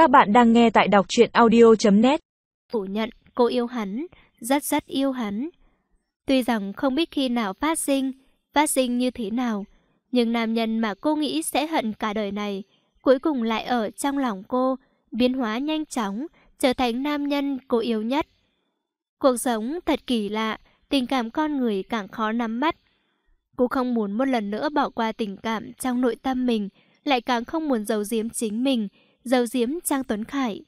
Các bạn đang nghe tại đọc truyện audio.net Phủ nhận cô yêu hắn, rất rất yêu hắn. Tuy rằng không biết khi nào phát sinh, phát sinh như thế nào, nhưng nam nhân mà cô nghĩ sẽ hận cả đời này, cuối cùng lại ở trong lòng cô, biến hóa nhanh chóng, trở thành nam nhân cô yêu nhất. Cuộc sống thật kỳ lạ, tình cảm con người càng khó nắm bắt. Cô không muốn một lần nữa bỏ qua tình cảm trong nội tâm mình, lại càng không muốn giấu giếm chính mình, giấu giếm Trang Tuấn Khải.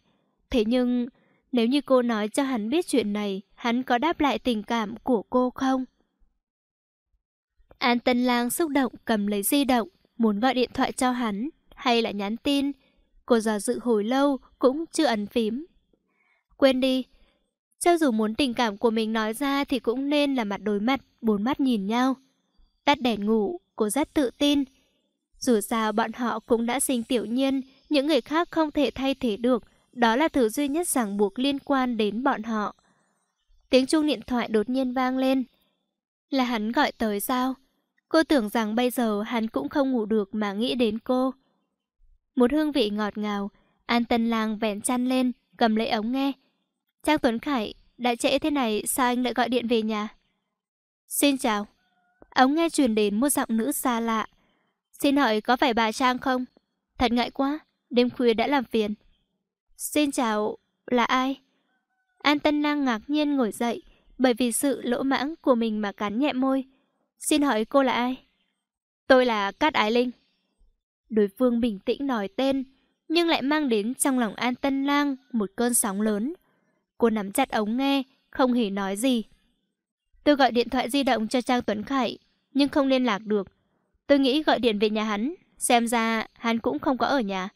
Thế nhưng, nếu như cô nói cho hắn biết chuyện này, hắn có đáp lại tình cảm của cô không? An Tân Lang xúc động cầm lấy di động, muốn gọi điện thoại cho hắn, hay là nhắn tin. Cô do dự hồi lâu, cũng chưa ấn phím. Quên đi, cho dù muốn tình cảm của mình nói ra thì cũng nên là mặt đối mặt, bốn mắt nhìn nhau. Tắt đèn ngủ, cô rất tự tin. Dù sao bọn họ cũng đã sinh tiểu nhiên, những người khác không thể thay thế được. Đó là thứ duy nhất ràng buộc liên quan đến bọn họ. Tiếng chuông điện thoại đột nhiên vang lên. Là hắn gọi tới sao? Cô tưởng rằng bây giờ hắn cũng không ngủ được mà nghĩ đến cô. Một hương vị ngọt ngào, An Tân Lang vẹn chăn lên, cầm lấy ống nghe. Trang Tuấn Khải, đã trễ thế này sao anh lại gọi điện về nhà? Xin chào. Ống nghe truyền đến một giọng nữ xa lạ. Xin hỏi có phải bà Trang không? Thật ngại quá, đêm khuya đã làm phiền. Xin chào, là ai? An Tân Năng ngạc nhiên ngồi dậy, bởi vì sự lỗ mãng của mình mà cắn nhẹ môi. Xin hỏi cô là ai? Tôi là Cát Ái Linh. Đối phương bình tĩnh nói tên, nhưng lại mang đến trong lòng An Tân Lang một cơn sóng lớn. Cô nắm chặt ống nghe, không hề nói gì. Tôi gọi điện thoại di động cho Trang Tuấn Khải, nhưng không liên lạc được. Tôi nghĩ gọi điện về nhà hắn, xem ra hắn cũng không có ở nhà.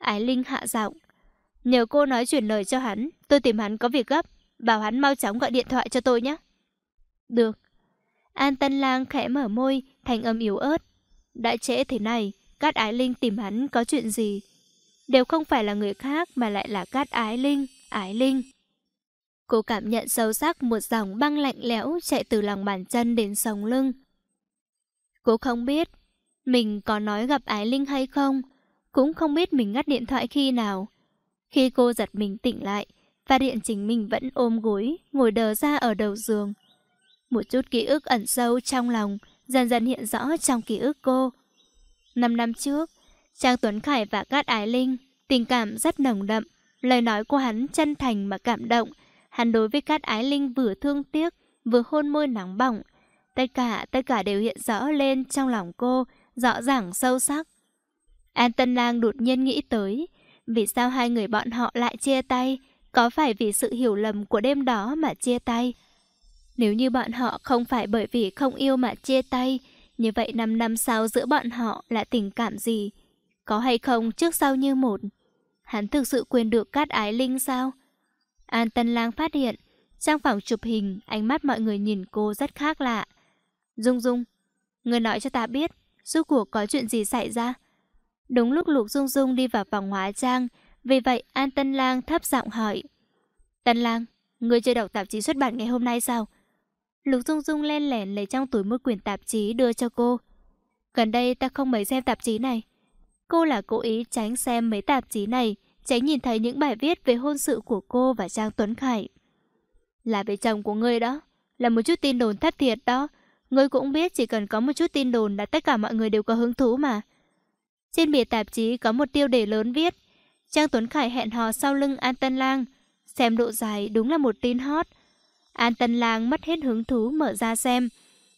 Ái Linh hạ giọng. Nhờ cô nói chuyển lời cho hắn, tôi tìm hắn có việc gấp, bảo hắn mau chóng gọi điện thoại cho tôi nhé. Được. An Tân Lang khẽ mở môi, thành âm yếu ớt. Đã trễ thế này, Cát Ái Linh tìm hắn có chuyện gì? Đều không phải là người khác mà lại là Cát Ái Linh, Ái Linh. Cô cảm nhận sâu sắc một dòng băng lạnh lẽo chạy từ lòng bàn chân đến sống lưng. Cô không biết mình có nói gặp Ái Linh hay không, cũng không biết mình ngắt điện thoại khi nào. Khi cô giật mình tỉnh lại, phát hiện chính mình vẫn ôm gối, ngồi đờ ra ở đầu giường. Một chút ký ức ẩn sâu trong lòng, dần dần hiện rõ trong ký ức cô. Năm năm trước, Trang Tuấn Khải và Cát Ái Linh tình cảm rất nồng đậm, lời nói của hắn chân thành mà cảm động. Hắn đối với Cát Ái Linh vừa thương tiếc, vừa hôn môi nóng bỏng. Tất cả, tất cả đều hiện rõ lên trong lòng cô, rõ ràng sâu sắc. An Tân Lang đột nhiên nghĩ tới, vì sao hai người bọn họ lại chia tay? Có phải vì sự hiểu lầm của đêm đó mà chia tay? Nếu như bọn họ không phải bởi vì không yêu mà chia tay, như vậy 5 năm sau giữa bọn họ là tình cảm gì? Có hay không trước sau như một? Hắn thực sự quên được cát ái linh sao? An Tân Lang phát hiện, trong phòng chụp hình, ánh mắt mọi người nhìn cô rất khác lạ. Dung Dung, người nói cho ta biết, rốt cuộc có chuyện gì xảy ra? Đúng lúc Lục Dung Dung đi vào phòng hóa trang, vì vậy An Tân Lang thấp giọng hỏi. Tân Lang, người chưa đọc tạp chí xuất bản ngày hôm nay sao? Lục Dung Dung len lẻn lấy trong túi một quyển tạp chí đưa cho cô. Gần đây ta không mấy xem tạp chí này. Cô là cố ý tránh xem mấy tạp chí này, tránh nhìn thấy những bài viết về hôn sự của cô và Trang Tuấn Khải. Là về chồng của ngươi đó, là một chút tin đồn thất thiệt đó. Ngươi cũng biết chỉ cần có một chút tin đồn là tất cả mọi người đều có hứng thú mà. Trên bìa tạp chí có một tiêu đề lớn viết Trang Tuấn Khải hẹn hò sau lưng An Tân Lang. Xem độ dài đúng là một tin hot. An Tân Lang mất hết hứng thú mở ra xem.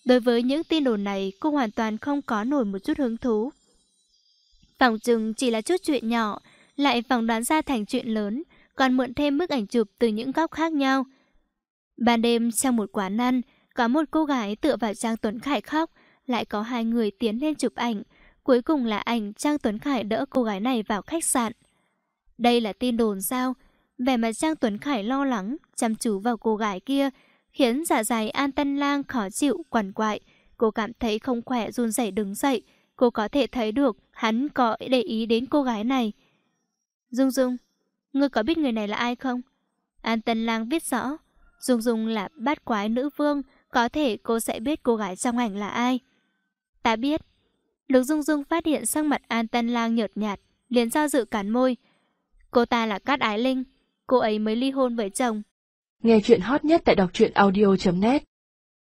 Đối với những tin đồn này, cô hoàn toàn không có nổi một chút hứng thú. Phòng chừng chỉ là chút chuyện nhỏ, lại phỏng đoán ra thành chuyện lớn, còn mượn thêm bức ảnh chụp từ những góc khác nhau. Ban đêm trong một quán ăn, có một cô gái tựa vào Trang Tuấn Khải khóc, lại có hai người tiến lên chụp ảnh. Cuối cùng là ảnh Trang Tuấn Khải đỡ cô gái này vào khách sạn. Đây là tin đồn sao? Vẻ mặt Trang Tuấn Khải lo lắng, chăm chú vào cô gái kia, khiến dạ dày An Tân Lang khó chịu, quằn quại. Cô cảm thấy không khỏe run rẩy đứng dậy. Cô có thể thấy được hắn có để ý đến cô gái này. Dung Dung, ngươi có biết người này là ai không? An Tân Lang biết rõ. Dung Dung là bát quái nữ vương, có thể cô sẽ biết cô gái trong ảnh là ai. Ta biết. Lục Dung Dung phát hiện sang mặt An Tân Lang nhợt nhạt, liền do dự cắn môi. Cô ta là Cát Ái Linh, cô ấy mới ly hôn với chồng. Nghe chuyện hot nhất tại đọc truyện audio.net